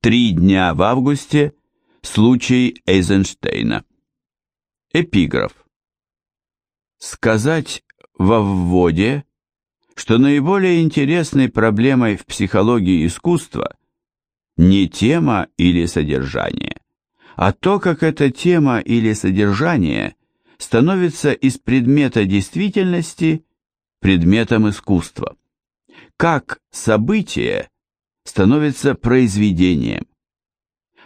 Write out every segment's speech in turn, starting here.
Три дня в августе. Случай Эйзенштейна. Эпиграф. Сказать во вводе, что наиболее интересной проблемой в психологии искусства не тема или содержание, а то, как эта тема или содержание становится из предмета действительности предметом искусства. Как событие становится произведением.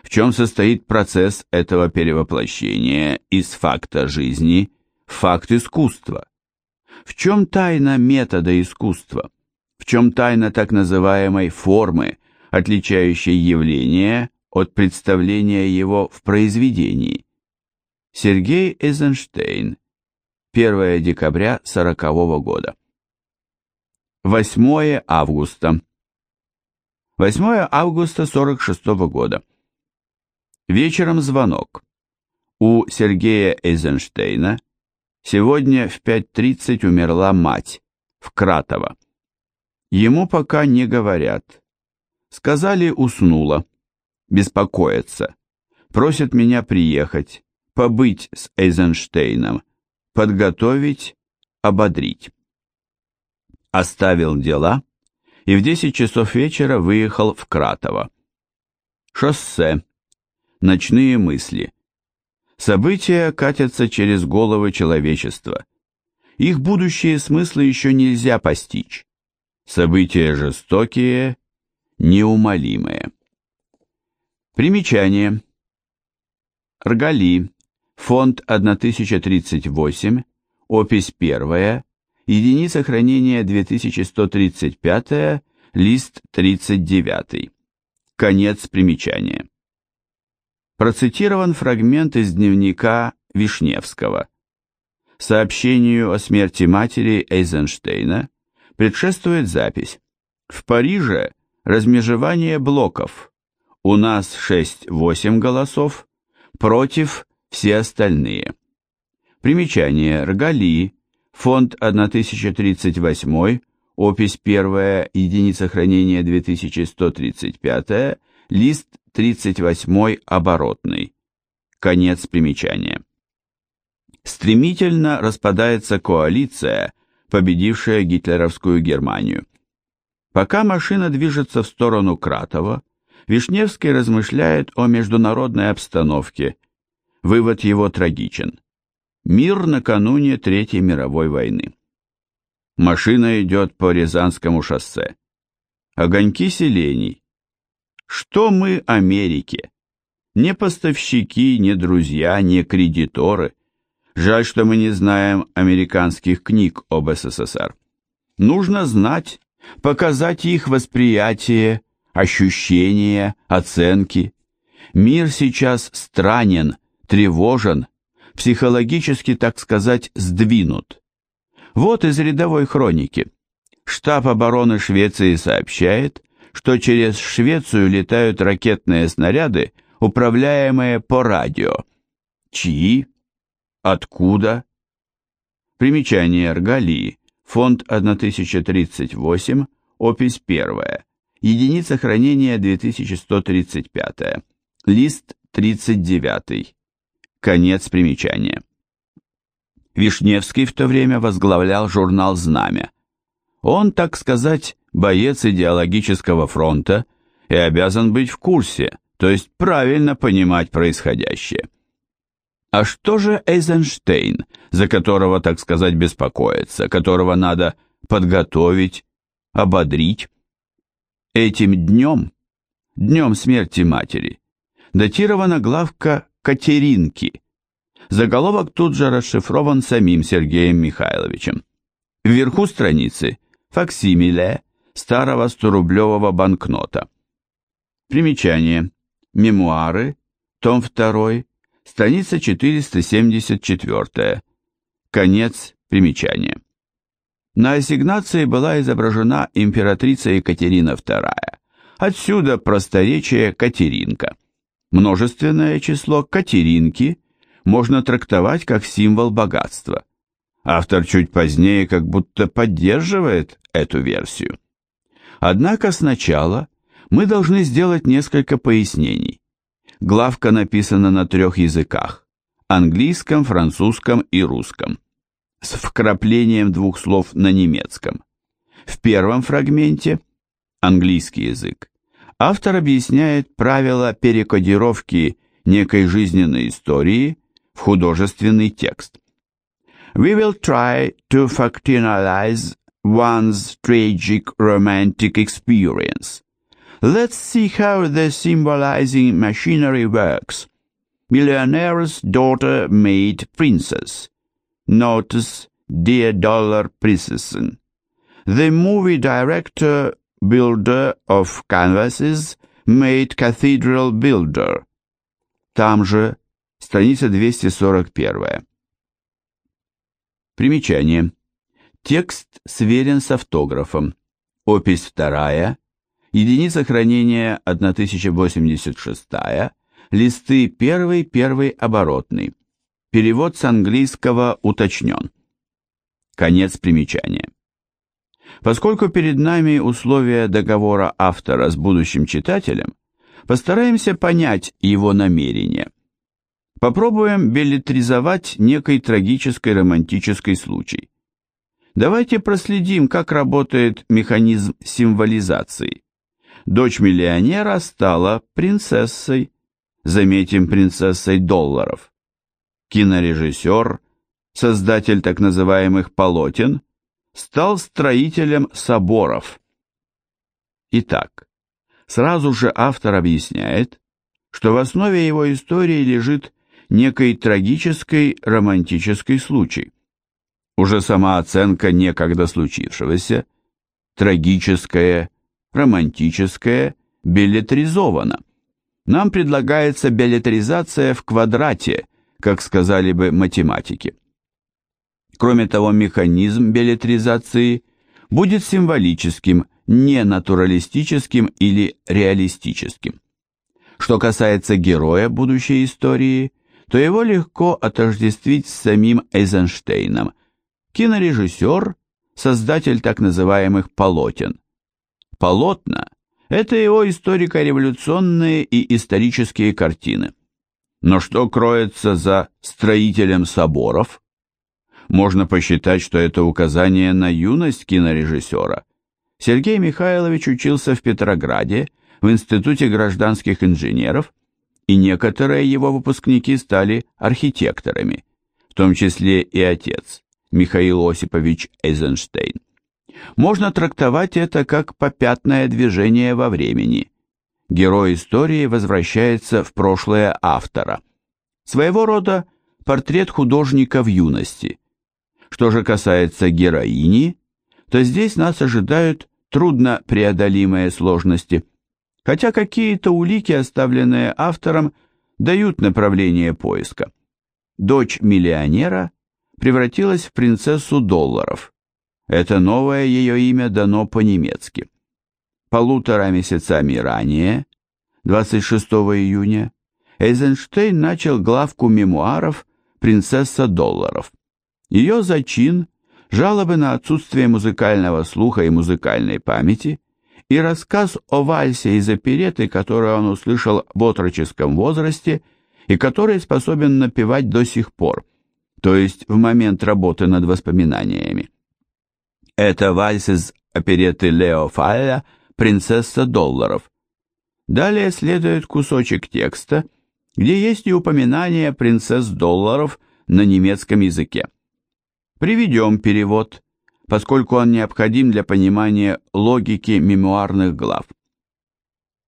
В чем состоит процесс этого перевоплощения из факта жизни в факт искусства? В чем тайна метода искусства? В чем тайна так называемой формы, отличающей явление от представления его в произведении? Сергей Эйзенштейн, 1 декабря 40 года. 8 августа. 8 августа 46 года. Вечером звонок. У Сергея Эйзенштейна сегодня в 5.30 умерла мать в Кратово. Ему пока не говорят. Сказали, уснула. Беспокоятся. Просят меня приехать побыть с Эйзенштейном, подготовить, ободрить. Оставил дела и в 10 часов вечера выехал в Кратово. Шоссе. Ночные мысли. События катятся через головы человечества. Их будущие смыслы еще нельзя постичь. События жестокие, неумолимые. Примечание. Ргали. Фонд 1038, опись 1, единица хранения 2135, лист 39. Конец примечания. Процитирован фрагмент из дневника Вишневского. Сообщению о смерти матери Эйзенштейна предшествует запись. В Париже размежевание блоков. У нас 6-8 голосов, против все остальные. Примечание. Ргали. Фонд 1038. Опись 1. Единица хранения 2135. Лист 38 оборотный. Конец примечания. Стремительно распадается коалиция, победившая гитлеровскую Германию. Пока машина движется в сторону Кратова, Вишневский размышляет о международной обстановке Вывод его трагичен. Мир накануне Третьей мировой войны. Машина идет по Рязанскому шоссе. Огоньки селений. Что мы Америке? Не поставщики, не друзья, не кредиторы. Жаль, что мы не знаем американских книг об СССР. Нужно знать, показать их восприятие, ощущения, оценки. Мир сейчас странен, тревожен, психологически, так сказать, сдвинут. Вот из рядовой хроники. Штаб обороны Швеции сообщает, что через Швецию летают ракетные снаряды, управляемые по радио. Чьи? Откуда? Примечание Ргалии. Фонд 1038, опись 1. Единица хранения 2135. Лист 39. Конец примечания. Вишневский в то время возглавлял журнал «Знамя». Он, так сказать, боец идеологического фронта и обязан быть в курсе, то есть правильно понимать происходящее. А что же Эйзенштейн, за которого, так сказать, беспокоиться, которого надо подготовить, ободрить? Этим днем, днем смерти матери, датирована главка Катеринки. Заголовок тут же расшифрован самим Сергеем Михайловичем. Вверху страницы факсимиле старого 100-рублевого банкнота. Примечание. Мемуары, том 2, страница 474. Конец примечания. На ассигнации была изображена императрица Екатерина II. Отсюда просторечие Катеринка. Множественное число Катеринки можно трактовать как символ богатства. Автор чуть позднее как будто поддерживает эту версию. Однако сначала мы должны сделать несколько пояснений. Главка написана на трех языках – английском, французском и русском, с вкраплением двух слов на немецком. В первом фрагменте – английский язык. Автор объясняет правила перекодировки некой жизненной истории в художественный текст. We will try to factionalize one's tragic romantic experience. Let's see how the symbolizing machinery works. Millionaire's daughter made princess. Notice Dear Dollar Princessen. The movie director, builder of canvases, made cathedral builder. Там же, страница 241. Примечание. Текст сверен с автографом. Опись вторая. Единица хранения 1086. Листы первый, первый оборотный. Перевод с английского уточнен. Конец примечания. Поскольку перед нами условия договора автора с будущим читателем, постараемся понять его намерения. Попробуем билетризовать некий трагический романтический случай. Давайте проследим, как работает механизм символизации. Дочь миллионера стала принцессой, заметим, принцессой долларов. Кинорежиссер, создатель так называемых полотен, стал строителем соборов. Итак, сразу же автор объясняет, что в основе его истории лежит некий трагический романтический случай – уже сама оценка некогда случившегося, трагическое, романтическое, билетризовано. Нам предлагается билетризация в квадрате, как сказали бы математики. Кроме того, механизм билетризации будет символическим, не натуралистическим или реалистическим. Что касается героя будущей истории, то его легко отождествить с самим Эйзенштейном – кинорежиссер, создатель так называемых полотен. Полотна – это его историко-революционные и исторические картины. Но что кроется за строителем соборов? Можно посчитать, что это указание на юность кинорежиссера. Сергей Михайлович учился в Петрограде в Институте гражданских инженеров, и некоторые его выпускники стали архитекторами, в том числе и отец. Михаил Осипович Эйзенштейн. Можно трактовать это как попятное движение во времени. Герой истории возвращается в прошлое автора. Своего рода портрет художника в юности. Что же касается героини, то здесь нас ожидают трудно преодолимые сложности, хотя какие-то улики, оставленные автором, дают направление поиска. Дочь миллионера – превратилась в принцессу долларов. Это новое ее имя дано по-немецки. Полутора месяцами ранее, 26 июня, Эйзенштейн начал главку мемуаров «Принцесса долларов». Ее зачин, жалобы на отсутствие музыкального слуха и музыкальной памяти и рассказ о вальсе из опереты, который он услышал в отроческом возрасте и который способен напевать до сих пор – то есть в момент работы над воспоминаниями. Это вальс из опереты Лео Фалля «Принцесса долларов». Далее следует кусочек текста, где есть и упоминание принцесс долларов на немецком языке. Приведем перевод, поскольку он необходим для понимания логики мемуарных глав.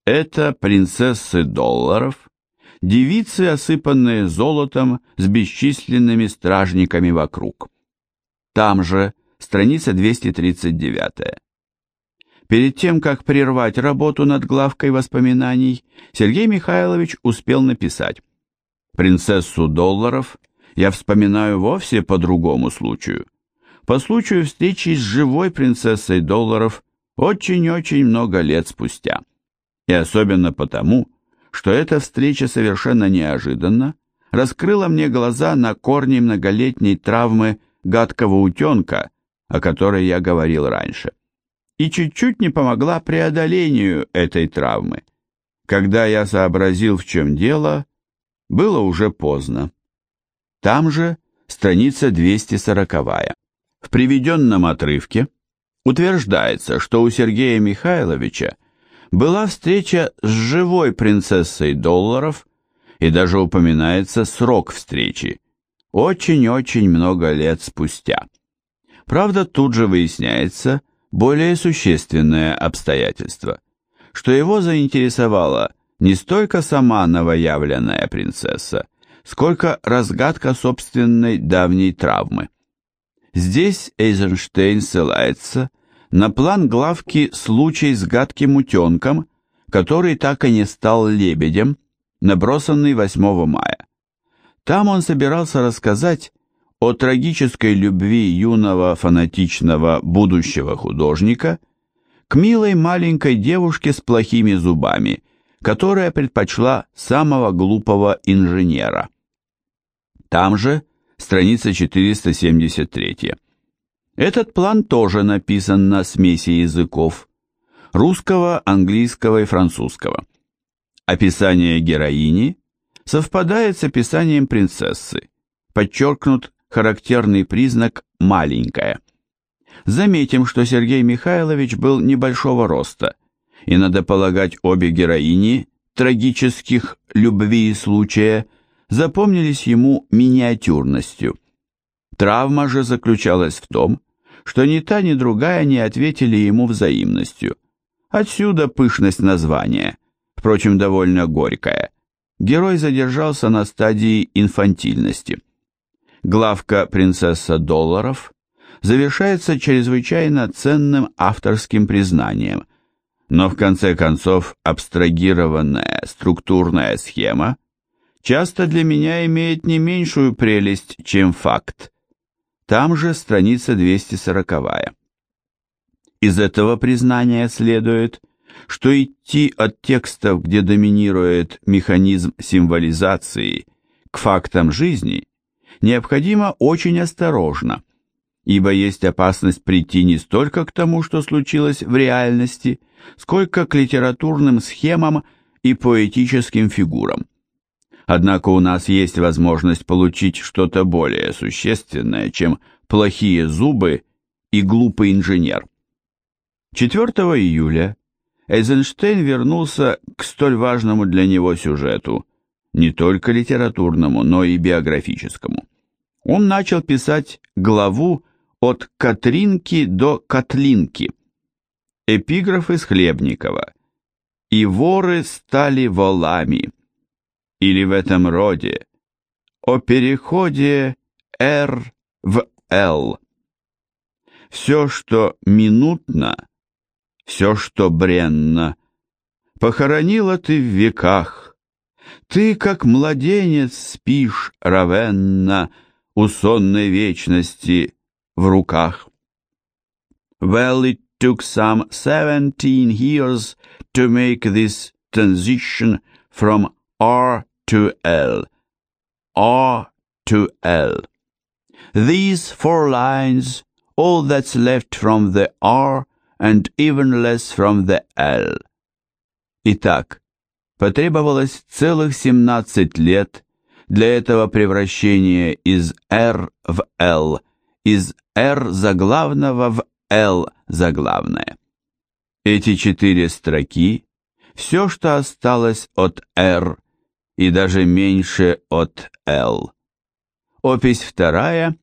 Это принцессы долларов, девицы, осыпанные золотом с бесчисленными стражниками вокруг. Там же, страница 239. Перед тем, как прервать работу над главкой воспоминаний, Сергей Михайлович успел написать «Принцессу долларов я вспоминаю вовсе по другому случаю. По случаю встречи с живой принцессой долларов очень-очень много лет спустя. И особенно потому, что эта встреча совершенно неожиданно раскрыла мне глаза на корни многолетней травмы гадкого утенка, о которой я говорил раньше. и чуть-чуть не помогла преодолению этой травмы. Когда я сообразил, в чем дело, было уже поздно. Там же страница 240. В приведенном отрывке утверждается, что у Сергея Михайловича была встреча с живой принцессой долларов и даже упоминается срок встречи – очень-очень много лет спустя. Правда, тут же выясняется более существенное обстоятельство, что его заинтересовала не столько сама новоявленная принцесса, сколько разгадка собственной давней травмы. Здесь Эйзенштейн ссылается на план главки «Случай с гадким утенком», который так и не стал лебедем, набросанный 8 мая. Там он собирался рассказать о трагической любви юного фанатичного будущего художника к милой маленькой девушке с плохими зубами, которая предпочла самого глупого инженера. Там же страница 473. Этот план тоже написан на смеси языков – русского, английского и французского. Описание героини совпадает с описанием принцессы, подчеркнут характерный признак «маленькая». Заметим, что Сергей Михайлович был небольшого роста, и, надо полагать, обе героини трагических любви и случая запомнились ему миниатюрностью. Травма же заключалась в том, что ни та, ни другая не ответили ему взаимностью. Отсюда пышность названия, впрочем, довольно горькая. Герой задержался на стадии инфантильности. Главка «Принцесса долларов» завершается чрезвычайно ценным авторским признанием, но в конце концов абстрагированная структурная схема часто для меня имеет не меньшую прелесть, чем факт. Там же страница 240. Из этого признания следует, что идти от текстов, где доминирует механизм символизации, к фактам жизни, необходимо очень осторожно, ибо есть опасность прийти не столько к тому, что случилось в реальности, сколько к литературным схемам и поэтическим фигурам. Однако у нас есть возможность получить что-то более существенное, чем плохие зубы и глупый инженер. 4 июля Эйзенштейн вернулся к столь важному для него сюжету, не только литературному, но и биографическому. Он начал писать главу от Катринки до Котлинки. Эпиграфы с Хлебникова. «И воры стали волами» или в этом роде, о переходе R в L. Все, что минутно, все, что бренно, похоронила ты в веках. Ты, как младенец, спишь равенно у сонной вечности в руках. Well, it took some seventeen years to make this transition from R to L, R to L. These four lines, all that's left from the R and even less from the L. Итак, потребовалось целых 17 лет для этого превращения из R в L, из R заглавного в L заглавное. Эти четыре строки – все, что осталось от R и даже меньше от L. Опись вторая,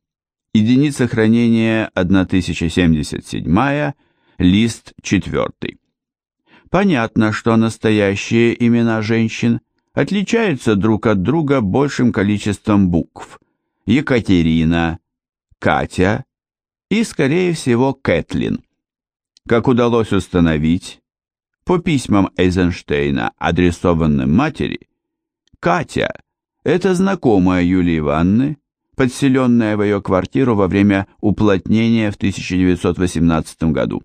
единица хранения 1077, лист четвертый. Понятно, что настоящие имена женщин отличаются друг от друга большим количеством букв. Екатерина, Катя и, скорее всего, Кэтлин. Как удалось установить, по письмам Эйзенштейна, адресованным матери, Катя – это знакомая Юлии Ивановны, подселенная в ее квартиру во время уплотнения в 1918 году.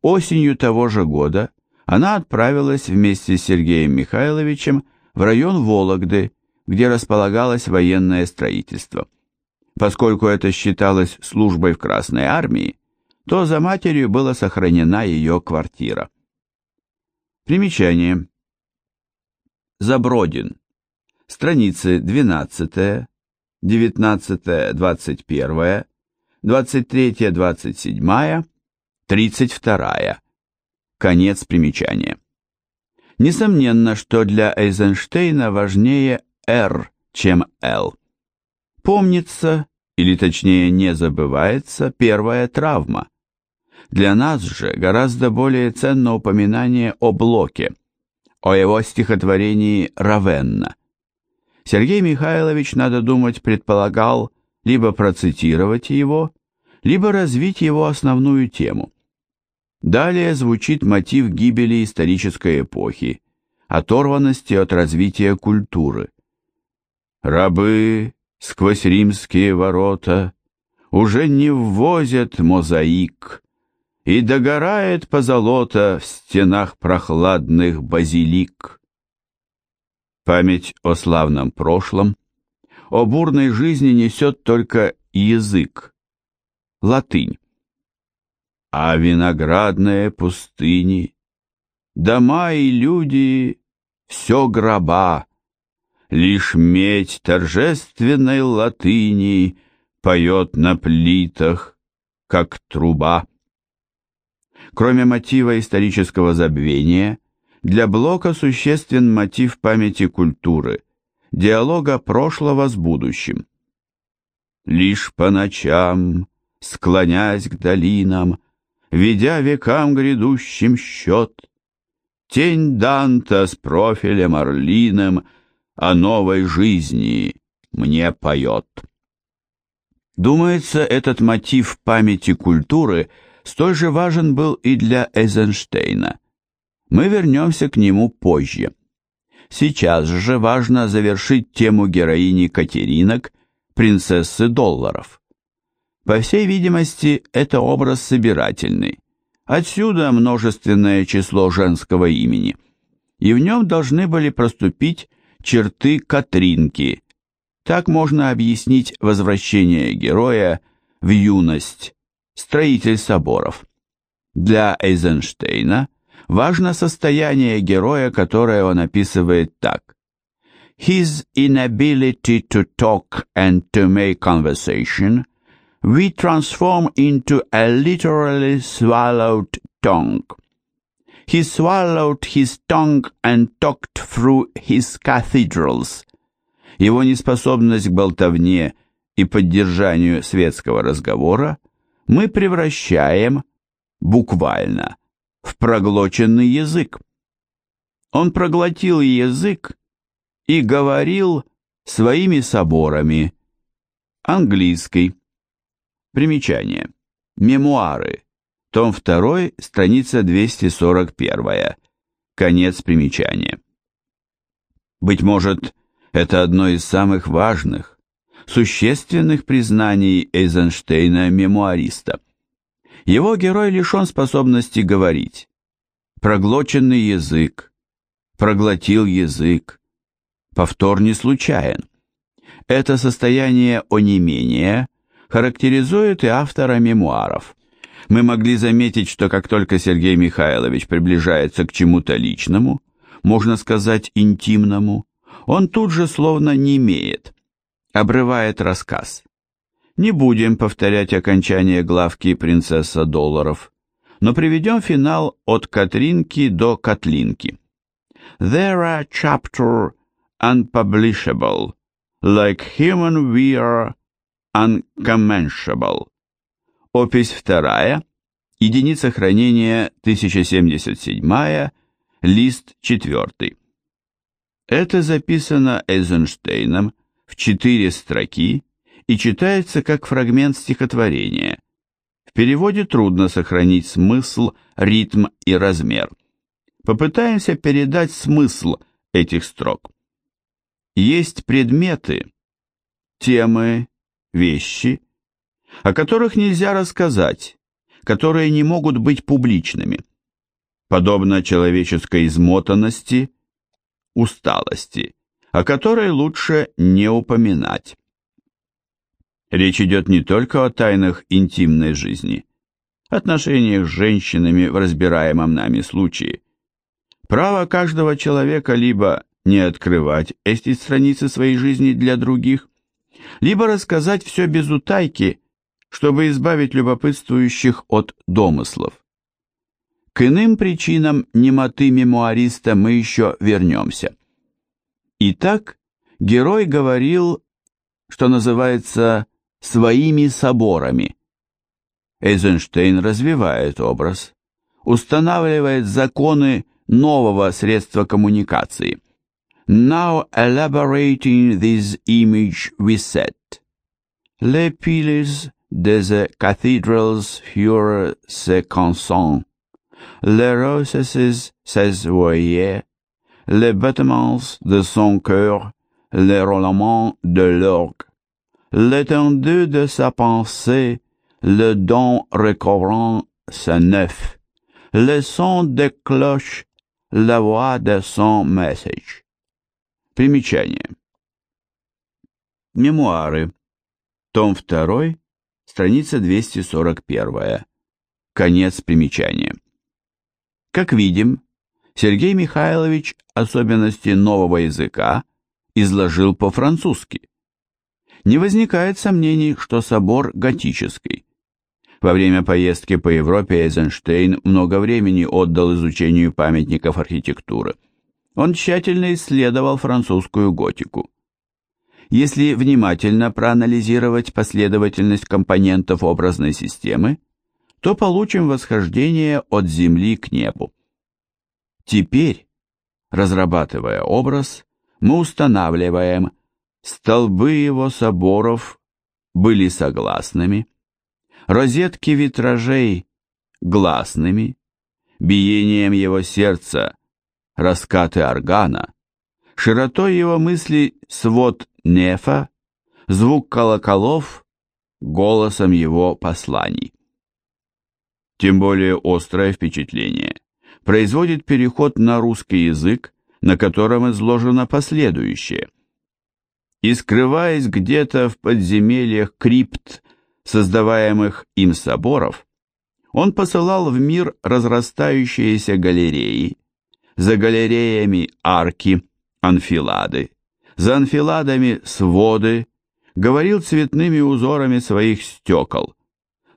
Осенью того же года она отправилась вместе с Сергеем Михайловичем в район Вологды, где располагалось военное строительство. Поскольку это считалось службой в Красной армии, то за матерью была сохранена ее квартира. Примечание. Забродин. Страницы 12, 19, 21, 23, 27, 32. Конец примечания. Несомненно, что для Эйзенштейна важнее R, чем L. Помнится, или точнее не забывается, первая травма. Для нас же гораздо более ценно упоминание о Блоке, о его стихотворении «Равенна». Сергей Михайлович, надо думать, предполагал либо процитировать его, либо развить его основную тему. Далее звучит мотив гибели исторической эпохи, оторванности от развития культуры. Рабы сквозь римские ворота уже не ввозят мозаик, и догорает позолота в стенах прохладных базилик. Память о славном прошлом, о бурной жизни несет только язык, латынь. А виноградные пустыни, дома и люди — все гроба, Лишь медь торжественной латыни Поет на плитах, как труба. Кроме мотива исторического забвения, для Блока существен мотив памяти культуры, диалога прошлого с будущим. Лишь по ночам, склонясь к долинам, Ведя векам грядущим счет, Тень Данта с профилем орлиным — о новой жизни мне поет. Думается, этот мотив памяти культуры столь же важен был и для Эйзенштейна. Мы вернемся к нему позже. Сейчас же важно завершить тему героини Катеринок, принцессы долларов. По всей видимости, это образ собирательный. Отсюда множественное число женского имени. И в нем должны были проступить черты Катринки. Так можно объяснить возвращение героя в юность, строитель соборов. Для Эйзенштейна важно состояние героя, которое он описывает так. His inability to talk and to make conversation we transform into a literally swallowed tongue. He swallowed his tongue and talked through his cathedrals. Его неспособность к болтовне и поддержанию светского разговора мы превращаем, буквально, в проглоченный язык. Он проглотил язык и говорил своими соборами. Английский. Примечание. Мемуары. Том 2, страница 241. Конец примечания. Быть может, это одно из самых важных, существенных признаний Эйзенштейна-мемуариста. Его герой лишен способности говорить. Проглоченный язык, проглотил язык. Повтор не случайен. Это состояние онемения характеризует и автора мемуаров мы могли заметить, что как только Сергей Михайлович приближается к чему-то личному, можно сказать интимному, он тут же словно немеет, обрывает рассказ. Не будем повторять окончание главки «Принцесса долларов», но приведем финал от Катринки до Котлинки. There are chapter unpublishable, like human we are uncommensurable. Опись вторая, единица хранения 1077, лист 4. Это записано Эйзенштейном в четыре строки и читается как фрагмент стихотворения. В переводе трудно сохранить смысл, ритм и размер. Попытаемся передать смысл этих строк. Есть предметы, темы, вещи, о которых нельзя рассказать, которые не могут быть публичными, подобно человеческой измотанности, усталости, о которой лучше не упоминать. Речь идет не только о тайнах интимной жизни, отношениях с женщинами в разбираемом нами случае. Право каждого человека либо не открывать эти страницы своей жизни для других, либо рассказать все без утайки, чтобы избавить любопытствующих от домыслов. К иным причинам немоты мемуариста мы еще вернемся. Итак, герой говорил, что называется, своими соборами. Эйзенштейн развивает образ, устанавливает законы нового средства коммуникации. Now elaborating this image we set. Les piliers des cathedrals furent se consent. Les roses se voyaient, les battements de son cœur, les roulements de l'orgue. L'étendue de sa pensée, le don recouvrant sa neuf, le son des cloches, la voix de son message. Примечание. Мемуары. Том 2, страница 241. Конец примечания. Как видим, Сергей Михайлович особенности нового языка изложил по-французски. Не возникает сомнений, что собор готический. Во время поездки по Европе Эйзенштейн много времени отдал изучению памятников архитектуры. Он тщательно исследовал французскую готику. Если внимательно проанализировать последовательность компонентов образной системы, то получим восхождение от земли к небу. Теперь, разрабатывая образ, мы устанавливаем, столбы его соборов были согласными, розетки витражей гласными, биением его сердца раскаты органа, широтой его мысли свод нефа, звук колоколов голосом его посланий. Тем более острое впечатление производит переход на русский язык, на котором изложено последующее. И скрываясь где-то в подземельях крипт, создаваемых им соборов, он посылал в мир разрастающиеся галереи, за галереями арки, анфилады, за анфиладами своды, говорил цветными узорами своих стекол,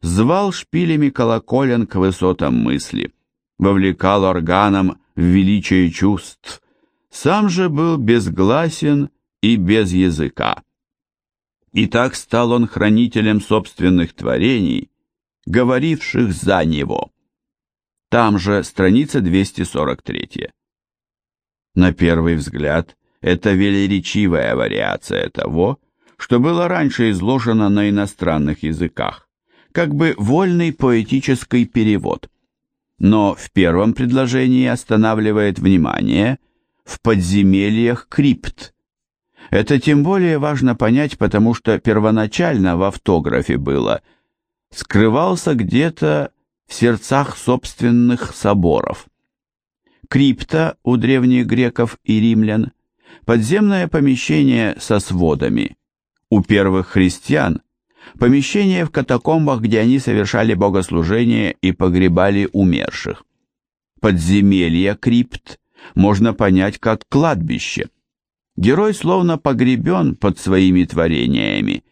звал шпилями колоколен к высотам мысли, вовлекал органом в величие чувств, сам же был безгласен и без языка. И так стал он хранителем собственных творений, говоривших за него. Там же страница 243. На первый взгляд, это велеречивая вариация того, что было раньше изложено на иностранных языках, как бы вольный поэтический перевод. Но в первом предложении останавливает внимание в подземельях крипт. Это тем более важно понять, потому что первоначально в автографе было «скрывался где-то в сердцах собственных соборов». Крипта у древних греков и римлян – подземное помещение со сводами. У первых христиан – помещение в катакомбах, где они совершали богослужение и погребали умерших. Подземелье крипт можно понять как кладбище. Герой словно погребен под своими творениями.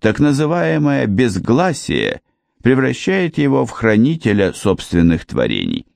Так называемое безгласие превращает его в хранителя собственных творений.